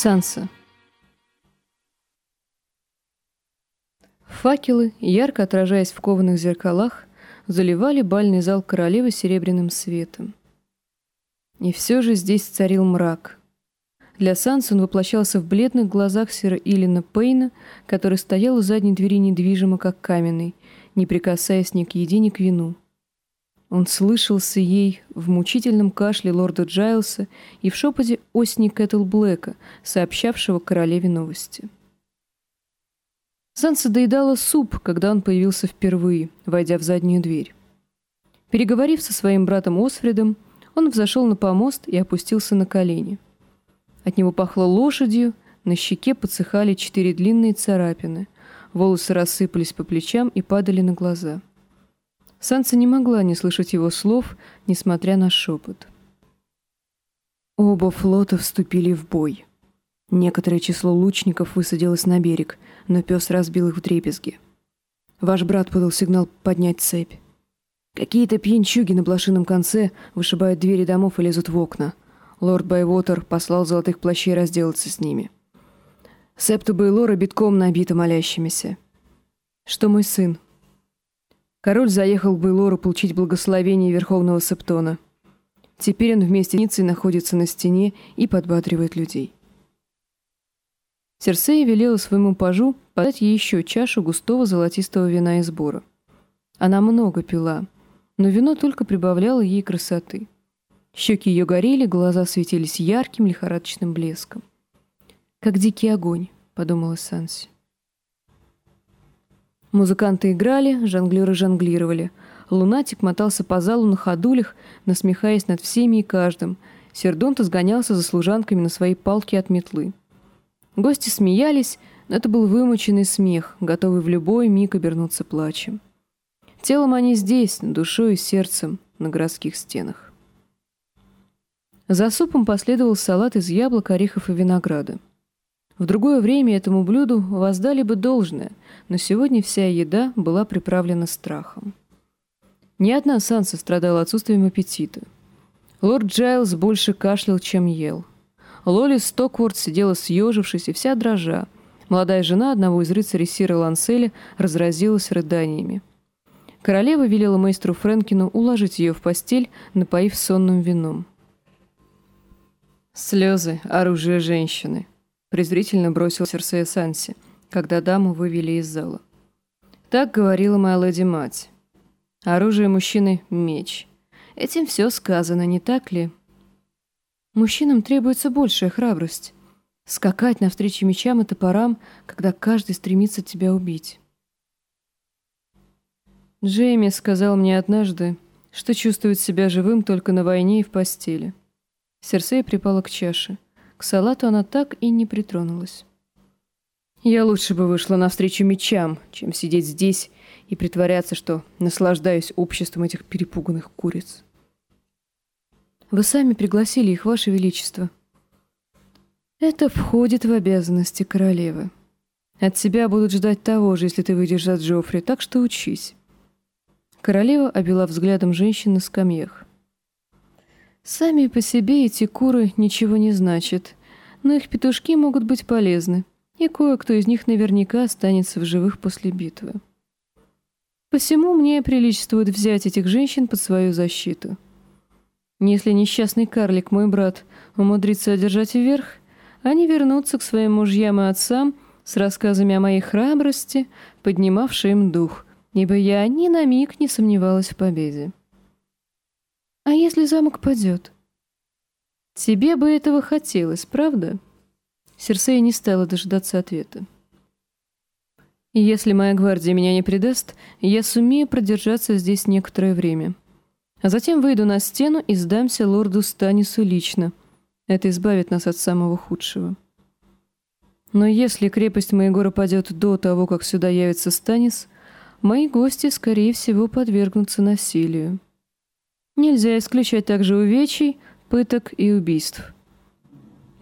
Санса. Факелы, ярко отражаясь в кованых зеркалах, заливали бальный зал королевы серебряным светом. И все же здесь царил мрак. Для Санса он воплощался в бледных глазах сэра Илина Пейна, который стоял у задней двери недвижимо, как каменный, не прикасаясь ни к еде, ни к вину. Он слышался ей в мучительном кашле лорда Джайлса и в шепоте осни Кэтл Блэка, сообщавшего королеве новости. Санса доедала суп, когда он появился впервые, войдя в заднюю дверь. Переговорив со своим братом Осфредом, он взошел на помост и опустился на колени. От него пахло лошадью, на щеке подсыхали четыре длинные царапины, волосы рассыпались по плечам и падали на глаза. Санса не могла не слышать его слов, несмотря на шепот. Оба флота вступили в бой. Некоторое число лучников высадилось на берег, но пес разбил их в дребезги. Ваш брат подал сигнал поднять цепь. Какие-то пьянчуги на блошином конце вышибают двери домов и лезут в окна. Лорд Байвотер послал золотых плащей разделаться с ними. Септу Бейлора битком набита молящимися. Что мой сын? Король заехал в Бейлору получить благословение Верховного Септона. Теперь он вместе с Ницей находится на стене и подбадривает людей. Серсея велела своему пажу подать ей еще чашу густого золотистого вина из бора. Она много пила, но вино только прибавляло ей красоты. Щеки ее горели, глаза светились ярким лихорадочным блеском. «Как дикий огонь», — подумала Санси. Музыканты играли, жонглеры жонглировали. Лунатик мотался по залу на ходулях, насмехаясь над всеми и каждым. Сердонт изгонялся за служанками на своей палке от метлы. Гости смеялись, но это был вымученный смех, готовый в любой миг обернуться плачем. Телом они здесь, душой и сердцем, на городских стенах. За супом последовал салат из яблок, орехов и винограда. В другое время этому блюду воздали бы должное, но сегодня вся еда была приправлена страхом. Ни одна Санса страдала отсутствием аппетита. Лорд Джайлз больше кашлял, чем ел. Лоли Стокворд сидела съежившись и вся дрожа. Молодая жена одного из рыцарей Сира Ланселя разразилась рыданиями. Королева велела мейстру Фрэнкину уложить ее в постель, напоив сонным вином. «Слезы — оружие женщины», презрительно бросил Серсея Санси, когда даму вывели из зала. Так говорила моя леди-мать. Оружие мужчины — меч. Этим все сказано, не так ли? Мужчинам требуется большая храбрость. Скакать навстречу мечам и топорам, когда каждый стремится тебя убить. Джейми сказал мне однажды, что чувствует себя живым только на войне и в постели. Серсея припала к чаше. К салату она так и не притронулась. «Я лучше бы вышла навстречу мечам, чем сидеть здесь и притворяться, что наслаждаюсь обществом этих перепуганных куриц». «Вы сами пригласили их, Ваше Величество». «Это входит в обязанности королевы. От тебя будут ждать того же, если ты выйдешь за Джоффри, так что учись». Королева обвела взглядом женщин на скамьях. Сами по себе эти куры ничего не значат, но их петушки могут быть полезны, и кое-кто из них наверняка останется в живых после битвы. Посему мне приличествует взять этих женщин под свою защиту. Если несчастный карлик, мой брат, умудрится одержать вверх, они вернутся к своим мужьям и отцам с рассказами о моей храбрости, поднимавшей им дух, ибо я ни на миг не сомневалась в победе. А если замок падет? Тебе бы этого хотелось, правда? Серсея не стала дожидаться ответа. Если моя гвардия меня не предаст, я сумею продержаться здесь некоторое время. А затем выйду на стену и сдамся лорду Станису лично. Это избавит нас от самого худшего. Но если крепость Моегора падет до того, как сюда явится Станис, мои гости, скорее всего, подвергнутся насилию. Нельзя исключать также увечий, пыток и убийств.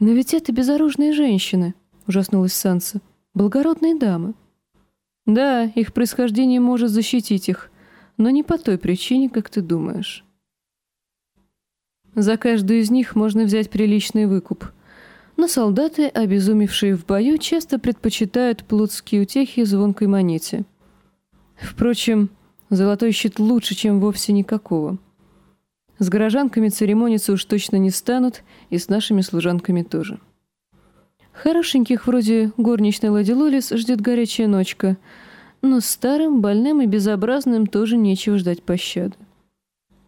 «Но ведь это безоружные женщины», — ужаснулась Санса. «Благородные дамы». «Да, их происхождение может защитить их, но не по той причине, как ты думаешь». За каждую из них можно взять приличный выкуп. Но солдаты, обезумевшие в бою, часто предпочитают плотские утехи звонкой монете. Впрочем, золотой щит лучше, чем вовсе никакого. С горожанками церемониться уж точно не станут, и с нашими служанками тоже. Хорошеньких вроде горничной Лади Лолис ждет горячая ночка, но старым, больным и безобразным тоже нечего ждать пощады.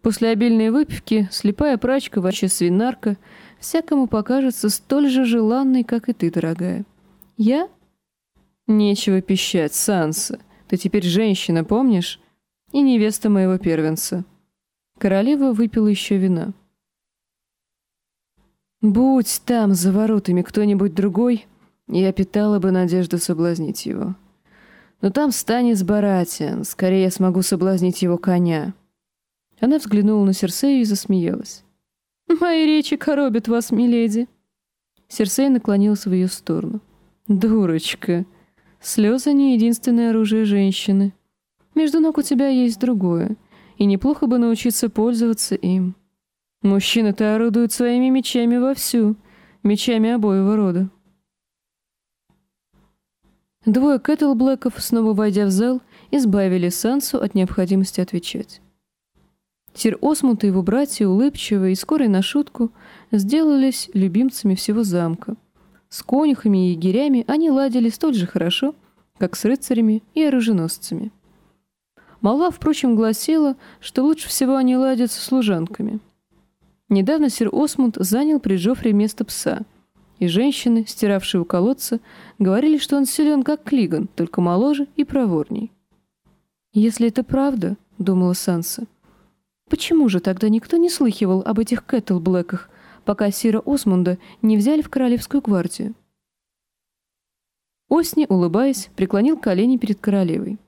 После обильной выпивки слепая прачка, вообще свинарка — всякому покажется столь же желанной, как и ты, дорогая. Я? Нечего пищать, Санса. Ты теперь женщина, помнишь? И невеста моего первенца. Королева выпила еще вина. Будь там за воротами кто-нибудь другой, я питала бы надежду соблазнить его. Но там станет Баратиан, скорее я смогу соблазнить его коня. Она взглянула на Серсею и засмеялась. «Мои речи коробят вас, миледи». Серсей наклонился в ее сторону. «Дурочка. Слезы не единственное оружие женщины. Между ног у тебя есть другое, и неплохо бы научиться пользоваться им. Мужчины-то орудуют своими мечами вовсю, мечами обоего рода». Двое Кэтлблэков, снова войдя в зал, избавили Сансу от необходимости отвечать. Сир Осмут и его братья, улыбчивые и скорые на шутку, сделались любимцами всего замка. С конюхами и егерями они ладили столь же хорошо, как с рыцарями и оруженосцами. Молва, впрочем, гласила, что лучше всего они ладят со служанками. Недавно сир Осмунд занял при Джоффре место пса, и женщины, стиравшие у колодца, говорили, что он силен, как Клиган, только моложе и проворней. «Если это правда», — думала Санса, — Почему же тогда никто не слыхивал об этих Кэтлблэках, пока Сира Осмунда не взяли в Королевскую гвардию? Осни, улыбаясь, преклонил колени перед королевой.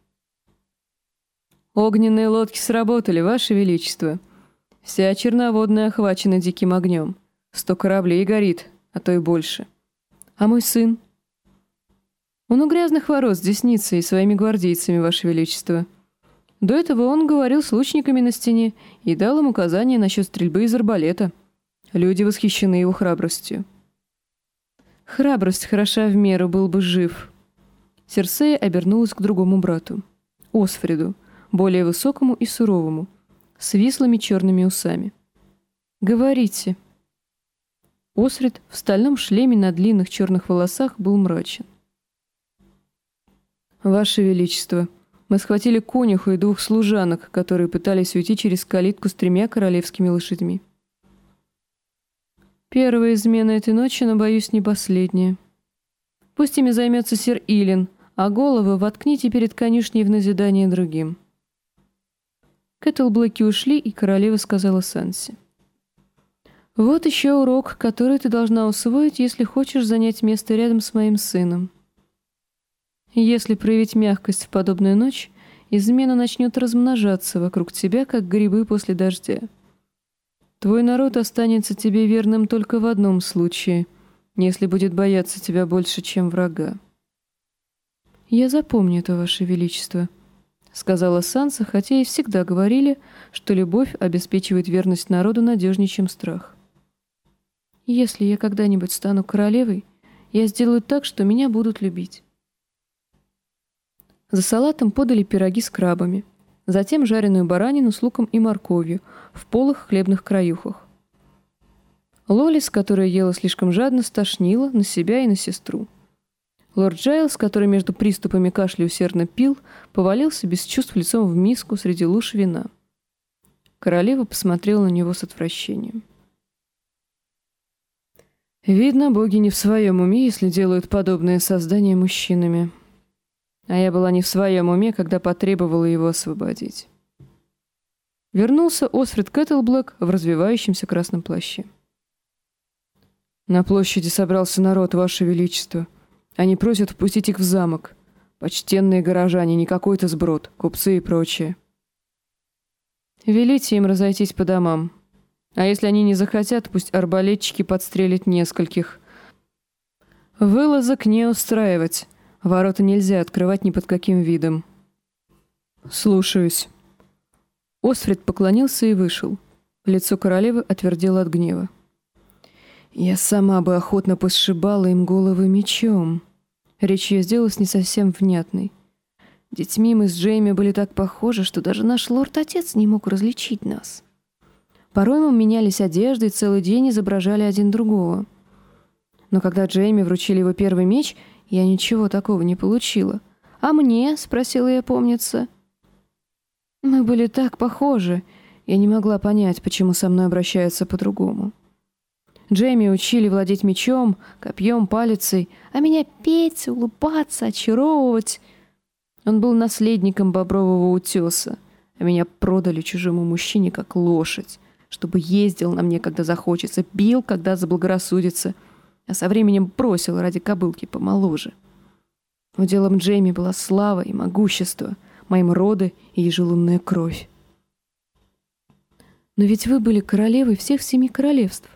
«Огненные лодки сработали, Ваше Величество. Вся черноводная охвачена диким огнем. Сто кораблей горит, а то и больше. А мой сын?» «Он у грязных ворот с десницей и своими гвардейцами, Ваше Величество». До этого он говорил с лучниками на стене и дал им указания насчет стрельбы из арбалета. Люди восхищены его храбростью. Храбрость хороша в меру, был бы жив. Серсея обернулась к другому брату, Осфреду, более высокому и суровому, с вислыми черными усами. «Говорите». Осфред в стальном шлеме на длинных черных волосах был мрачен. «Ваше Величество», мы схватили конюху и двух служанок, которые пытались уйти через калитку с тремя королевскими лошадьми. Первая измена этой ночи, но, боюсь, не последняя. Пусть ими займется сир Илин, а головы воткните перед конюшней в назидание другим. Кэтлблэки ушли, и королева сказала Санси. «Вот еще урок, который ты должна усвоить, если хочешь занять место рядом с моим сыном». Если проявить мягкость в подобную ночь, измена начнет размножаться вокруг тебя, как грибы после дождя. Твой народ останется тебе верным только в одном случае, если будет бояться тебя больше, чем врага. «Я запомню это, Ваше Величество», — сказала Санса, хотя и всегда говорили, что любовь обеспечивает верность народу надежнее, чем страх. «Если я когда-нибудь стану королевой, я сделаю так, что меня будут любить». За салатом подали пироги с крабами, затем жареную баранину с луком и морковью в полых хлебных краюхах. Лолис, которая ела слишком жадно, стошнила на себя и на сестру. Лорд Джайлс, который между приступами кашля усердно пил, повалился без чувств лицом в миску среди луж вина. Королева посмотрела на него с отвращением. «Видно, боги не в своем уме, если делают подобные создания мужчинами», а я была не в своем уме, когда потребовала его освободить. Вернулся Осфред Кэтлблэк в развевающемся красном плаще. «На площади собрался народ, Ваше Величество. Они просят впустить их в замок. Почтенные горожане, не какой-то сброд, купцы и прочее. Велите им разойтись по домам. А если они не захотят, пусть арбалетчики подстрелят нескольких. Вылазок не устраивать». Ворота нельзя открывать ни под каким видом. Слушаюсь. Осфрид поклонился и вышел. Лицо королевы отвердело от гнева. Я сама бы охотно посшибала им головы мечом. Речь ее сделалась не совсем внятной. Детьми мы с Джейми были так похожи, что даже наш лорд-отец не мог различить нас. Порой мы менялись одеждой, целый день изображали один другого. Но когда Джейми вручили его первый меч, я ничего такого не получила. «А мне?» — спросила я, помнится. Мы были так похожи. Я не могла понять, почему со мной обращаются по-другому. Джейми учили владеть мечом, копьем, палицей, а меня петь, улыбаться, очаровывать. Он был наследником бобрового утеса, а меня продали чужому мужчине как лошадь, чтобы ездил на мне, когда захочется, бил, когда заблагорассудится, а со временем бросил ради кобылки помоложе. Уделом Джейми была слава и могущество, моим роды и ежелунная кровь. Но ведь вы были королевой всех семи королевств.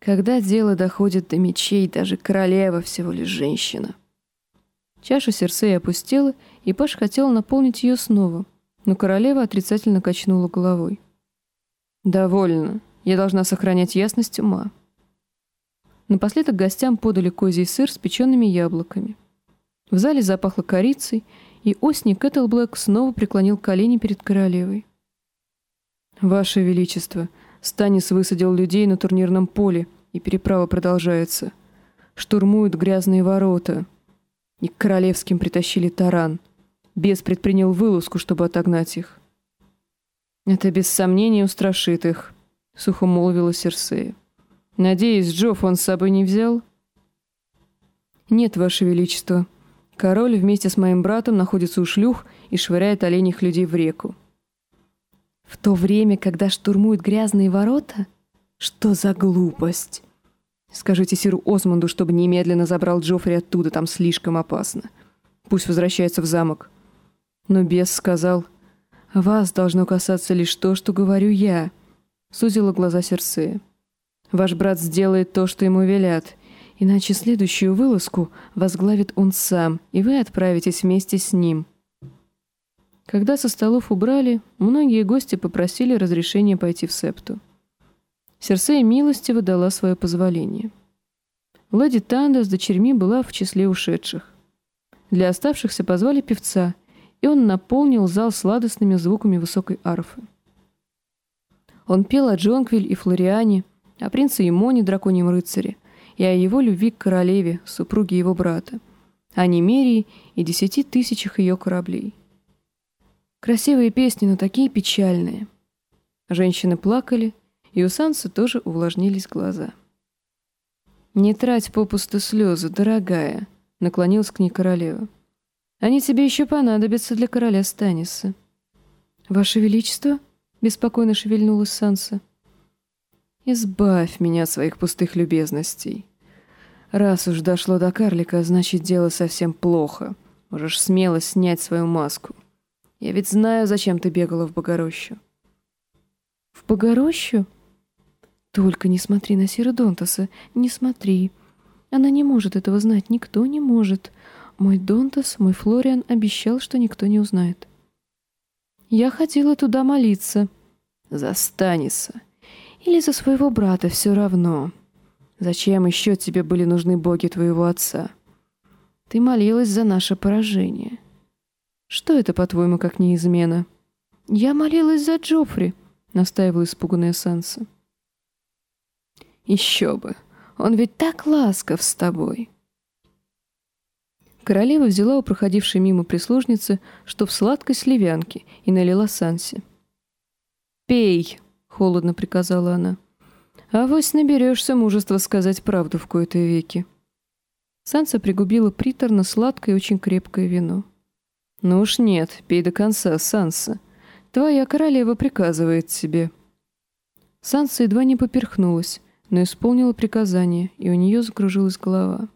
Когда дело доходит до мечей, даже королева всего лишь женщина. Чаша Серсея опустела, и Паш хотел наполнить ее снова, но королева отрицательно качнула головой. «Довольно. Я должна сохранять ясность ума». Напоследок гостям подали козий сыр с печеными яблоками. В зале запахло корицей, и Осни Кэтлблэк снова преклонил колени перед королевой. «Ваше Величество», Станис высадил людей на турнирном поле, и переправа продолжается. Штурмуют грязные ворота. И к королевским притащили таран. Бес предпринял вылазку, чтобы отогнать их. «Это без сомнения устрашит их», — сухо молвила Серсея. «Надеюсь, Джофф он с собой не взял?» «Нет, Ваше Величество. Король вместе с моим братом находится у шлюх и швыряет оленях людей в реку. В то время, когда штурмуют грязные ворота? Что за глупость? Скажите сиру Осмонду, чтобы немедленно забрал Джоффри оттуда, там слишком опасно. Пусть возвращается в замок. Но бес сказал, «Вас должно касаться лишь то, что говорю я», — сузила глаза Серсея. «Ваш брат сделает то, что ему велят, иначе следующую вылазку возглавит он сам, и вы отправитесь вместе с ним». Когда со столов убрали, многие гости попросили разрешения пойти в септу. Серсея милостиво дала свое позволение. Леди Танда с дочерьми была в числе ушедших. Для оставшихся позвали певца, и он наполнил зал сладостными звуками высокой арфы. Он пел о Джонквиль и Флориане, о принце Имоне, драконьем рыцаре, и о его любви к королеве, супруге его брата, о Немерии и десяти тысячах ее кораблей. Красивые песни, но такие печальные. Женщины плакали, и у Сансы тоже увлажнились глаза. «Не трать попусту слезы, дорогая», — наклонилась к ней королева. «Они тебе еще понадобятся для короля Станиса». «Ваше Величество?» — беспокойно шевельнулась Санса. «Избавь меня от своих пустых любезностей. Раз уж дошло до карлика, значит, дело совсем плохо. Можешь смело снять свою маску». Я ведь знаю, зачем ты бегала в Богорощу. В Богорощу? Только не смотри на Сиродонтаса, не смотри. Она не может этого знать, никто не может. Мой Донтас, мой Флориан обещал, что никто не узнает. Я хотела туда молиться. За Станиса. Или за своего брата, все равно. Зачем еще тебе были нужны боги твоего отца? Ты молилась за наше поражение. Что это, по-твоему, как не измена? Я молилась за Джоффри, настаивала испуганная Санса. Еще бы. Он ведь так ласков с тобой. Королева взяла у проходившей мимо прислужницы, что в сладкой сливянке, и налила Сансе. «Пей!» — холодно приказала она. «Авось наберешься мужества сказать правду в кои-то веки». Санса пригубила приторно-сладкое и очень крепкое вино. «Ну уж нет, пей до конца, Санса. Твоя королева приказывает тебе». Санса едва не поперхнулась, но исполнила приказание, и у нее закружилась голова.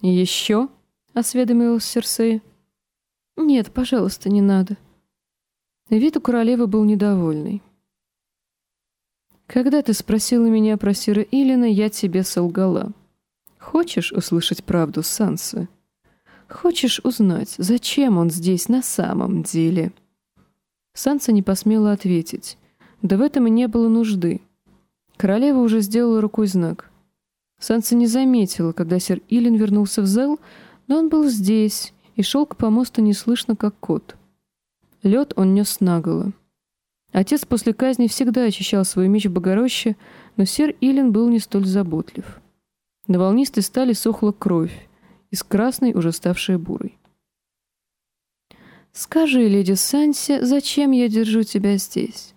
«Еще?» — осведомилась Серсея. «Нет, пожалуйста, не надо». Вид у королевы был недовольный. «Когда ты спросила меня про Сира Илина, я тебе солгала. Хочешь услышать правду, Санса?» Хочешь узнать, зачем он здесь на самом деле?» Санса не посмела ответить. Да в этом и не было нужды. Королева уже сделала рукой знак. Санса не заметила, когда сэр Илин вернулся в зал, но он был здесь и шел к помосту неслышно, как кот. Лед он нес наголо. Отец после казни всегда очищал свой меч в Богороще, но сэр Илин был не столь заботлив. На волнистой стали сохла кровь, из красной уже ставшая бурой. «Скажи, леди Санси, зачем я держу тебя здесь?»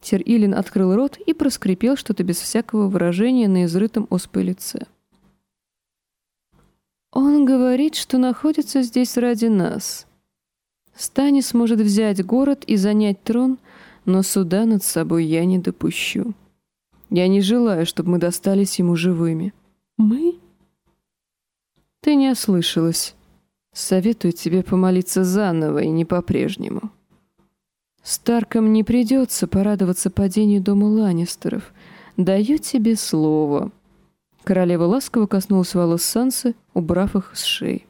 Сер Илин открыл рот и проскрипел что-то без всякого выражения на изрытом оспой лице. «Он говорит, что находится здесь ради нас. Станис может взять город и занять трон, но суда над собой я не допущу. Я не желаю, чтобы мы достались ему живыми». «Мы?» «Ты не ослышалась. Советую тебе помолиться заново и не по-прежнему». Старкам не придется порадоваться падению дома Ланнистеров. Даю тебе слово. Королева ласково коснулась волос Сансы, убрав их с шеи.